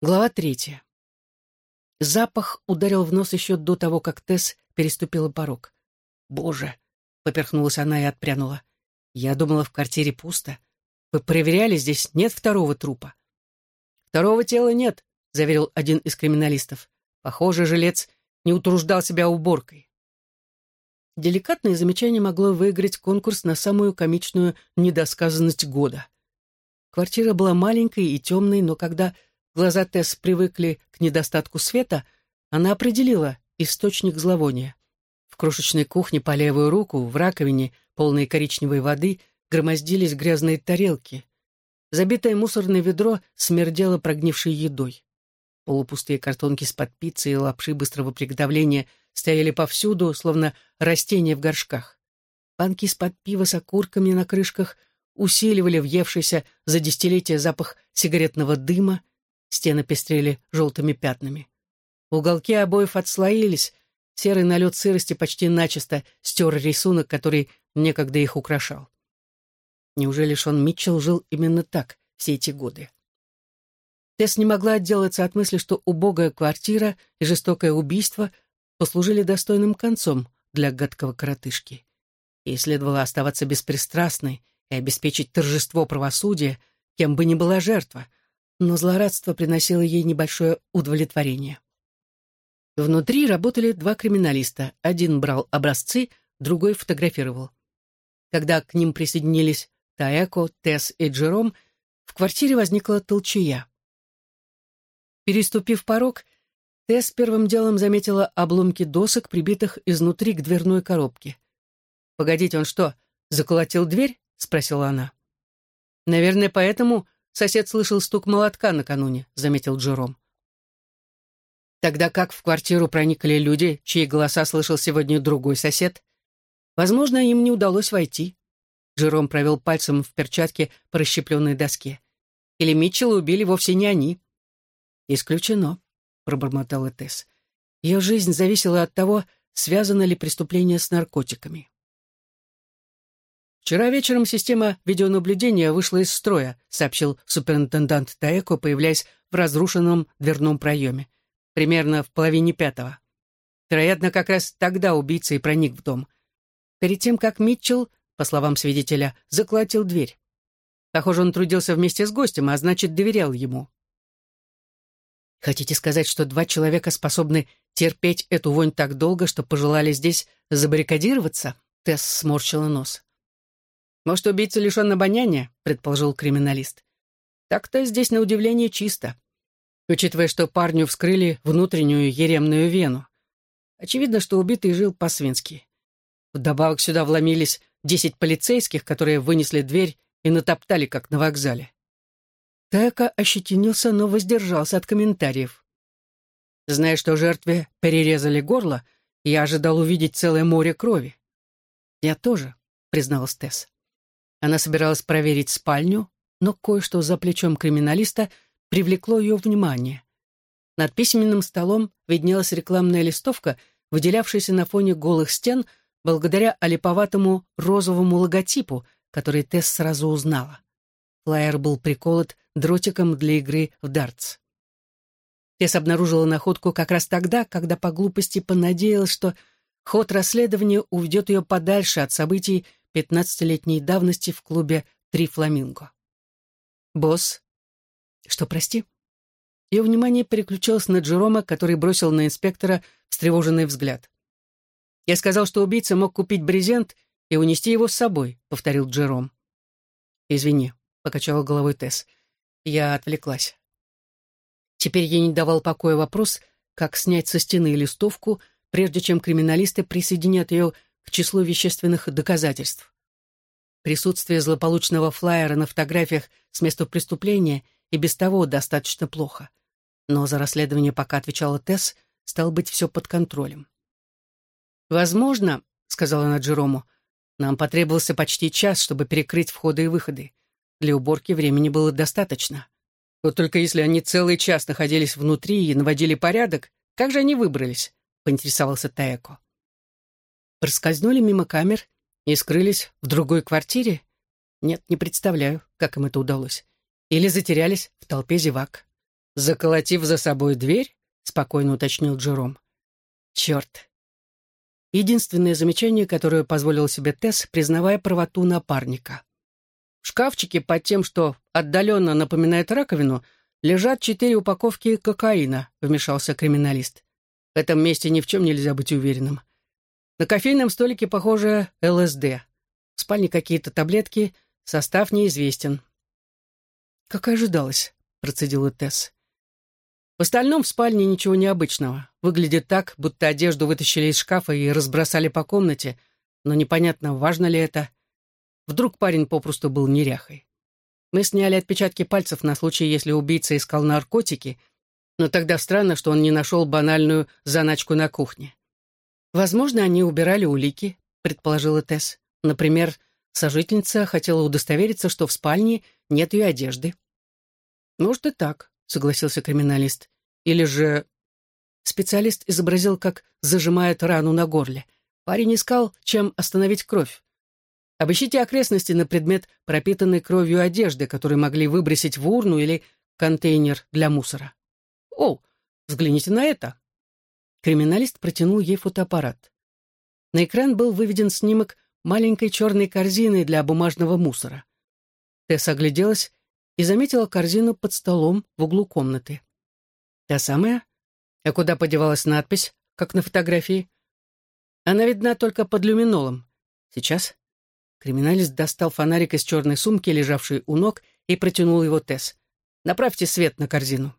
Глава третья. Запах ударил в нос еще до того, как Тесс переступила порог. «Боже!» — поперхнулась она и отпрянула. «Я думала, в квартире пусто. Вы проверяли, здесь нет второго трупа?» «Второго тела нет», — заверил один из криминалистов. «Похоже, жилец не утруждал себя уборкой». Деликатное замечание могло выиграть конкурс на самую комичную недосказанность года. Квартира была маленькой и темной, но когда глаза Тесс привыкли к недостатку света, она определила источник зловония. В крошечной кухне по левую руку, в раковине, полной коричневой воды, громоздились грязные тарелки. Забитое мусорное ведро смердело прогнившей едой. Полупустые картонки с под пиццей и лапши быстрого приготовления стояли повсюду, словно растения в горшках. Банки из-под пива с окурками на крышках усиливали въевшийся за десятилетия запах сигаретного дыма, стены пестрели желтыми пятнами. Уголки обоев отслоились, серый налет сырости почти начисто стер рисунок, который некогда их украшал. Неужели Шон Митчелл жил именно так все эти годы? Тесс не могла отделаться от мысли, что убогая квартира и жестокое убийство послужили достойным концом для гадкого коротышки. Ей следовало оставаться беспристрастной и обеспечить торжество правосудия, кем бы ни была жертва, но злорадство приносило ей небольшое удовлетворение. Внутри работали два криминалиста. Один брал образцы, другой фотографировал. Когда к ним присоединились Таэко, Тесс и Джером, в квартире возникла толчая. Переступив порог, Тесс первым делом заметила обломки досок, прибитых изнутри к дверной коробке. «Погодите, он что, заколотил дверь?» — спросила она. «Наверное, поэтому сосед слышал стук молотка накануне», — заметил Джером. Тогда как в квартиру проникли люди, чьи голоса слышал сегодня другой сосед? Возможно, им не удалось войти. Джером провел пальцем в перчатке по расщепленной доске. Или Митчелла убили вовсе не они. «Исключено», — пробормотала Тесс. Ее жизнь зависела от того, связано ли преступление с наркотиками. «Вчера вечером система видеонаблюдения вышла из строя», сообщил суперинтендант Таэко, появляясь в разрушенном дверном проеме. Примерно в половине пятого. Вероятно, как раз тогда убийца и проник в дом. Перед тем, как Митчелл по словам свидетеля, заколотил дверь. Похоже, он трудился вместе с гостем, а значит, доверял ему. Хотите сказать, что два человека способны терпеть эту вонь так долго, что пожелали здесь забаррикадироваться? Тесс сморщила нос. Может, убийца лишен обоняния, предположил криминалист. Так-то здесь на удивление чисто, учитывая, что парню вскрыли внутреннюю еремную вену. Очевидно, что убитый жил по-свински. Вдобавок сюда вломились десять полицейских, которые вынесли дверь и натоптали, как на вокзале. Тека ощетинился, но воздержался от комментариев. Зная, что жертве перерезали горло, я ожидал увидеть целое море крови. «Я тоже», — призналась Тесс. Она собиралась проверить спальню, но кое-что за плечом криминалиста привлекло ее внимание. Над письменным столом виднелась рекламная листовка, выделявшаяся на фоне голых стен — благодаря олиповатому розовому логотипу, который Тесс сразу узнала. Флайер был приколот дротиком для игры в дартс. Тесс обнаружила находку как раз тогда, когда по глупости понадеялась, что ход расследования уведет ее подальше от событий пятнадцатилетней давности в клубе «Три фламинго». «Босс?» «Что, прости?» Ее внимание переключилось на Джерома, который бросил на инспектора встревоженный взгляд. «Я сказал, что убийца мог купить брезент и унести его с собой», — повторил Джером. «Извини», — покачала головой Тесс. Я отвлеклась. Теперь ей не давал покоя вопрос, как снять со стены листовку, прежде чем криминалисты присоединят ее к числу вещественных доказательств. Присутствие злополучного флаера на фотографиях с места преступления и без того достаточно плохо. Но за расследование пока отвечала Тесс, стал быть, все под контролем. «Возможно, — сказала она Джерому, — нам потребовался почти час, чтобы перекрыть входы и выходы. Для уборки времени было достаточно. Вот только если они целый час находились внутри и наводили порядок, как же они выбрались?» — поинтересовался Таэко. Проскользнули мимо камер и скрылись в другой квартире? Нет, не представляю, как им это удалось. Или затерялись в толпе зевак. «Заколотив за собой дверь?» — спокойно уточнил Джером. «Черт!» Единственное замечание, которое позволил себе Тесс, признавая правоту напарника. В шкафчике под тем, что отдаленно напоминает раковину, лежат четыре упаковки кокаина, вмешался криминалист. В этом месте ни в чем нельзя быть уверенным. На кофейном столике, похоже, ЛСД. В спальне какие-то таблетки, состав неизвестен. «Как и ожидалось», — процедила Тесс. В остальном в спальне ничего необычного. Выглядит так, будто одежду вытащили из шкафа и разбросали по комнате, но непонятно, важно ли это. Вдруг парень попросту был неряхой. Мы сняли отпечатки пальцев на случай, если убийца искал наркотики, но тогда странно, что он не нашел банальную заначку на кухне. «Возможно, они убирали улики», — предположила Тесс. «Например, сожительница хотела удостовериться, что в спальне нет ее одежды». «Может и так», — согласился криминалист. «Или же...» Специалист изобразил, как зажимает рану на горле. Парень искал, чем остановить кровь. Обыщите окрестности на предмет пропитанной кровью одежды, которую могли выбросить в урну или контейнер для мусора. «О, взгляните на это!» Криминалист протянул ей фотоаппарат. На экран был выведен снимок маленькой черной корзины для бумажного мусора. Тесс огляделась и заметила корзину под столом в углу комнаты. Та самая? А куда подевалась надпись, как на фотографии? Она видна только под люминолом. Сейчас. Криминалист достал фонарик из черной сумки, лежавшей у ног, и протянул его Тесс. «Направьте свет на корзину».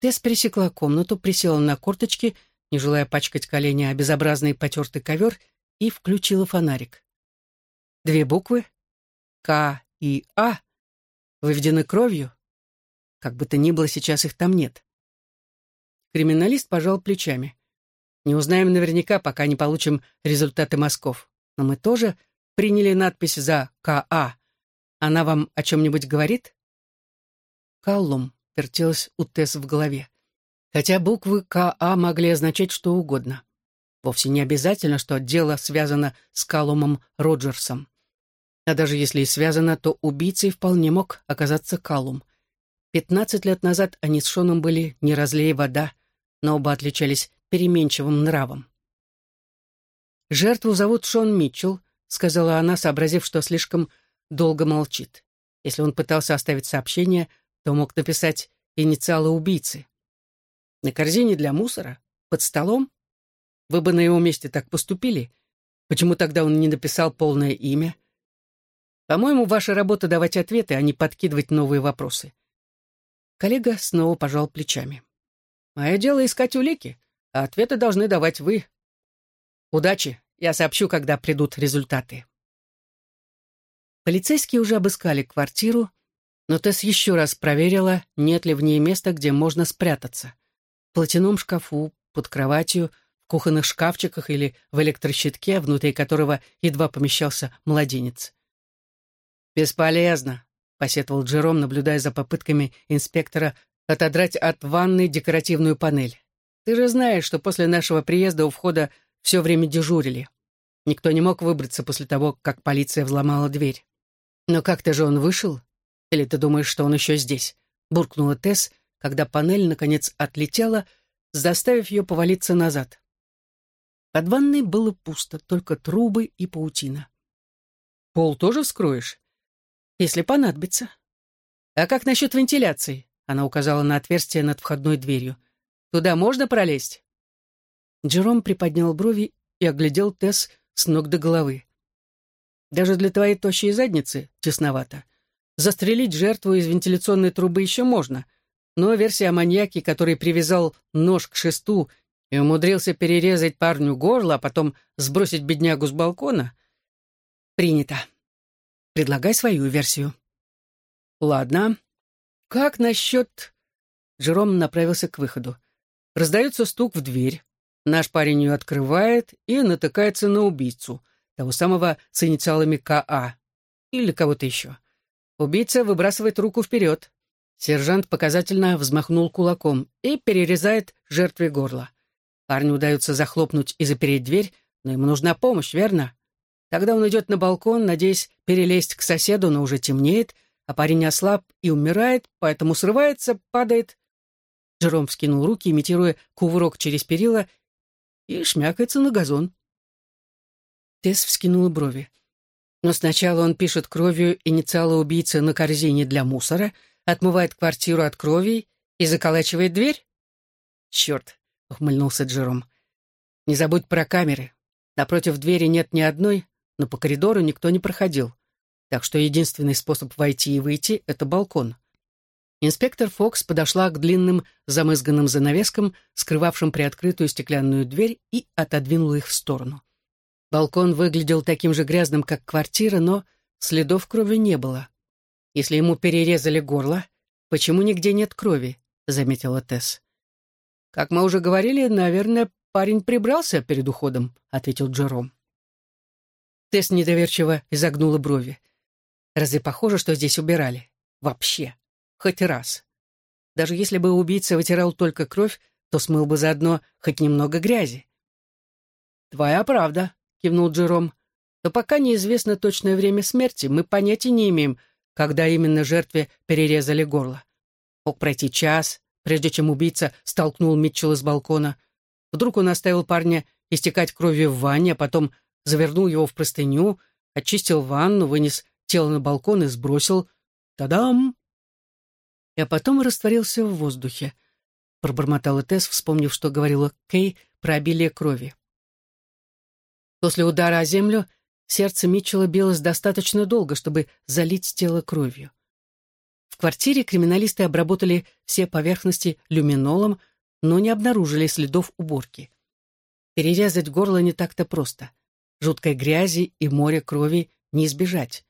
Тесс пересекла комнату, присела на корточки, не желая пачкать колени о безобразный потертый ковер, и включила фонарик. Две буквы — К и А Выведены кровью? Как бы то ни было, сейчас их там нет. Криминалист пожал плечами. Не узнаем наверняка, пока не получим результаты мазков. Но мы тоже приняли надпись за КА. Она вам о чем-нибудь говорит? Каллум вертелась у Тесс в голове. Хотя буквы КА могли означать что угодно. Вовсе не обязательно, что дело связано с Калумом Роджерсом. А даже если и связано, то убийцей вполне мог оказаться Калум. Пятнадцать лет назад они с Шоном были не разлей вода, но оба отличались переменчивым нравом. «Жертву зовут Шон Митчелл», — сказала она, сообразив, что слишком долго молчит. Если он пытался оставить сообщение, то мог написать инициалы убийцы. На корзине для мусора? Под столом? Вы бы на его месте так поступили? Почему тогда он не написал полное имя? По-моему, ваша работа давать ответы, а не подкидывать новые вопросы. Коллега снова пожал плечами. Мое дело искать улики, а ответы должны давать вы. Удачи, я сообщу, когда придут результаты. Полицейские уже обыскали квартиру, но Тесс еще раз проверила, нет ли в ней места, где можно спрятаться. В платяном шкафу, под кроватью, в кухонных шкафчиках или в электрощитке, внутри которого едва помещался младенец. «Бесполезно», — посетовал Джером, наблюдая за попытками инспектора отодрать от ванны декоративную панель. «Ты же знаешь, что после нашего приезда у входа все время дежурили. Никто не мог выбраться после того, как полиция взломала дверь. Но как-то же он вышел? Или ты думаешь, что он еще здесь?» — буркнула Тесс, когда панель, наконец, отлетела, заставив ее повалиться назад. Под ванной было пусто, только трубы и паутина. «Пол тоже вскроешь?» если понадобится. А как насчет вентиляции? Она указала на отверстие над входной дверью. Туда можно пролезть? Джером приподнял брови и оглядел Тесс с ног до головы. Даже для твоей тощей задницы тесновато. Застрелить жертву из вентиляционной трубы еще можно, но версия о маньяке, который привязал нож к шесту и умудрился перерезать парню горло, а потом сбросить беднягу с балкона, принято. Предлагай свою версию». «Ладно. Как насчет...» Джером направился к выходу. Раздается стук в дверь. Наш парень ее открывает и натыкается на убийцу, того самого с инициалами КА. Или кого-то еще. Убийца выбрасывает руку вперед. Сержант показательно взмахнул кулаком и перерезает жертве горло. Парню удается захлопнуть и запереть дверь, но ему нужна помощь, верно? Тогда он идет на балкон, надеясь перелезть к соседу, но уже темнеет, а парень ослаб и умирает, поэтому срывается, падает. Джером вскинул руки, имитируя кувырок через перила, и шмякается на газон. Тесс вскинула брови. Но сначала он пишет кровью инициалы убийцы на корзине для мусора, отмывает квартиру от крови и заколачивает дверь? «Черт!» — ухмыльнулся Джером. «Не забудь про камеры. Напротив двери нет ни одной, но по коридору никто не проходил. Так что единственный способ войти и выйти — это балкон». Инспектор Фокс подошла к длинным замызганным занавескам, скрывавшим приоткрытую стеклянную дверь, и отодвинула их в сторону. Балкон выглядел таким же грязным, как квартира, но следов крови не было. Если ему перерезали горло, почему нигде нет крови? заметила Тесс. Как мы уже говорили, наверное, парень прибрался перед уходом, ответил Джером. Тесс недоверчиво изогнула брови. Разве похоже, что здесь убирали? Вообще. Хоть раз. Даже если бы убийца вытирал только кровь, то смыл бы заодно хоть немного грязи. «Твоя правда», — кивнул Джером. «Но пока неизвестно точное время смерти, мы понятия не имеем, когда именно жертве перерезали горло. Мог пройти час, прежде чем убийца столкнул Митчелла с балкона. Вдруг он оставил парня истекать кровью в ванне, а потом завернул его в простыню, очистил ванну, вынес тело на балкон и сбросил. Тадам! А потом растворился в воздухе. Пробормотала Тесс, вспомнив, что говорила Кей про обилие крови. После удара о землю сердце Митчелла билось достаточно долго, чтобы залить тело кровью. В квартире криминалисты обработали все поверхности люминолом, но не обнаружили следов уборки. Перерезать горло не так-то просто. Жуткой грязи и море крови не избежать.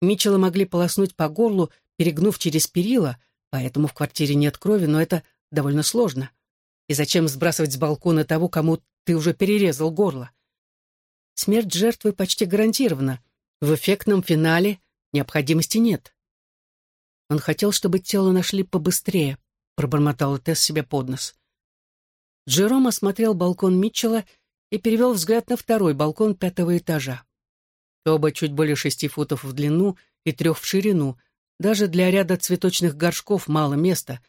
Митчелла могли полоснуть по горлу, перегнув через перила, поэтому в квартире нет крови, но это довольно сложно. И зачем сбрасывать с балкона того, кому ты уже перерезал горло? Смерть жертвы почти гарантирована. В эффектном финале необходимости нет. Он хотел, чтобы тело нашли побыстрее, пробормотал Тесс себе под нос. Джером осмотрел балкон Митчелла и перевел взгляд на второй балкон пятого этажа. Оба чуть более шести футов в длину и трех в ширину. Даже для ряда цветочных горшков мало места,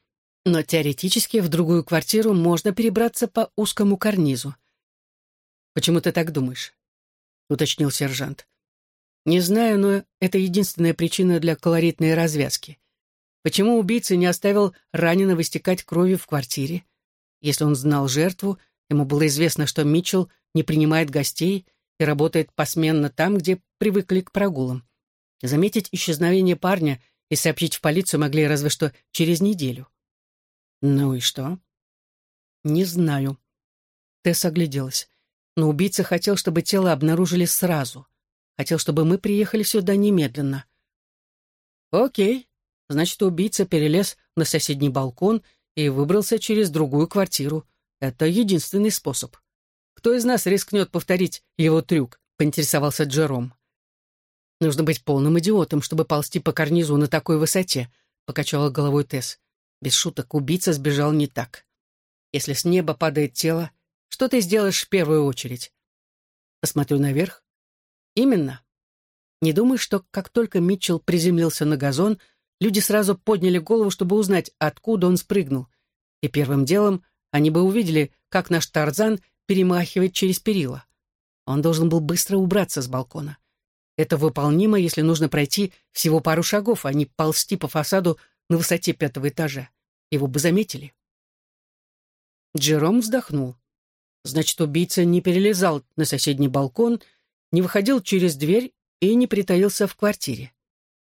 но теоретически в другую квартиру можно перебраться по узкому карнизу. Почему ты так думаешь? — уточнил сержант. «Не знаю, но это единственная причина для колоритной развязки. Почему убийца не оставил раненого истекать кровью в квартире? Если он знал жертву, ему было известно, что Митчелл не принимает гостей и работает посменно там, где привыкли к прогулам. Заметить исчезновение парня и сообщить в полицию могли разве что через неделю. Ну и что? Не знаю. Тесс огляделась но убийца хотел, чтобы тело обнаружили сразу. Хотел, чтобы мы приехали сюда немедленно. Окей, значит, убийца перелез на соседний балкон и выбрался через другую квартиру. Это единственный способ. Кто из нас рискнет повторить его трюк, поинтересовался Джером. Нужно быть полным идиотом, чтобы ползти по карнизу на такой высоте, покачала головой Тесс. Без шуток, убийца сбежал не так. Если с неба падает тело, что ты сделаешь в первую очередь? Посмотрю наверх. Именно. Не думаю, что как только Митчелл приземлился на газон, люди сразу подняли голову, чтобы узнать, откуда он спрыгнул. И первым делом они бы увидели, как наш Тарзан перемахивает через перила. Он должен был быстро убраться с балкона. Это выполнимо, если нужно пройти всего пару шагов, а не ползти по фасаду на высоте пятого этажа. Его бы заметили. Джером вздохнул. Значит, убийца не перелезал на соседний балкон, не выходил через дверь и не притаился в квартире.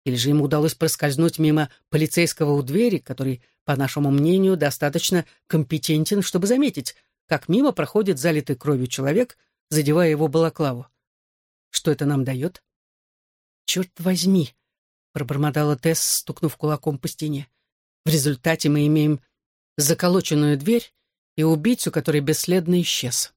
Или же ему удалось проскользнуть мимо полицейского у двери, который, по нашему мнению, достаточно компетентен, чтобы заметить, как мимо проходит залитый кровью человек, задевая его балаклаву. Что это нам дает? «Черт возьми!» — пробормотала Тесс, стукнув кулаком по стене. «В результате мы имеем заколоченную дверь и убийцу, который бесследно исчез.